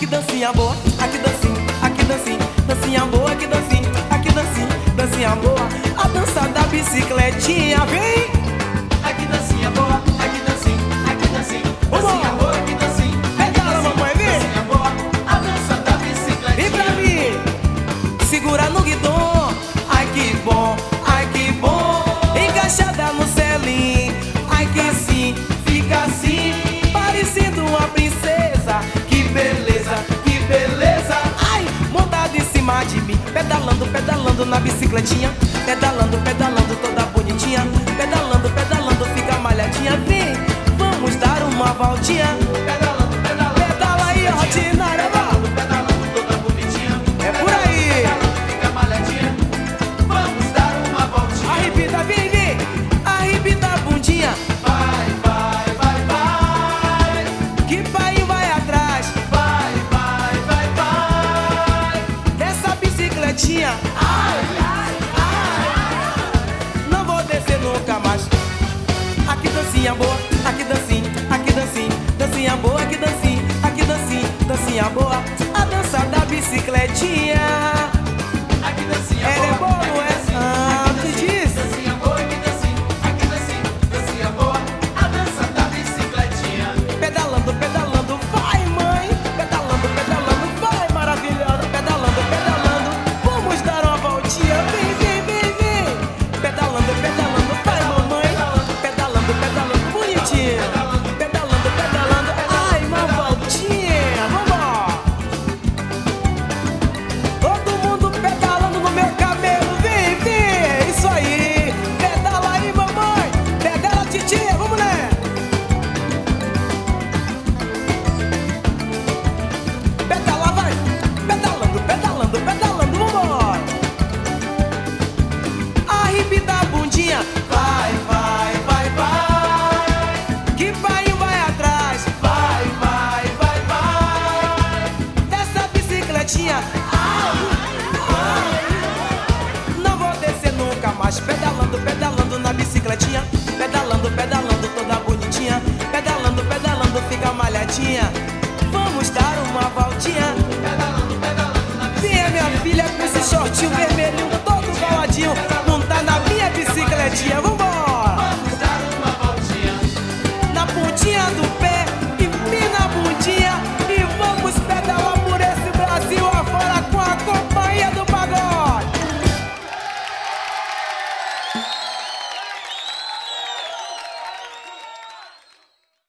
que dancinha boa, aqui dancinha, aqui dancinha, dancinha boa, aqui dancinha, aqui dancinha, dancinha boa. A dança da bicicletinha, vem! Aqui dancinha boa, pedalando na bicicletinha, pedalando, pedalando toda bonitinha, pedalando, pedalando, fica malhadinha. Vem, vamos dar uma voltinha. Pedalando, pedalando, Pedala aí, ordinária, vá. pedalando toda bonitinha. É por aí. Pedalando, fica malhadinha. Vamos dar uma voltinha. Arrebita, vem, vem, arrebita a bundinha, Vai, vai, vai, vai. que pai vai atrás Vai, vai, vai, vai. dessa bicicletinha. Dancinha boa, aqui dancinha, aqui dancinha, dancinha boa, aqui dancinha, aqui dancinha, dancinha boa. A dança da bicicletinha. Não vou descer nunca mais, pedalando, pedalando na bicicletinha. Pedalando, pedalando toda bonitinha. Pedalando, pedalando, fica malhadinha. Vamos dar uma voltinha. Pedalando, minha filha com esse shortinho vermelhinho todo coladinho Montar na minha bicicletinha, Vamos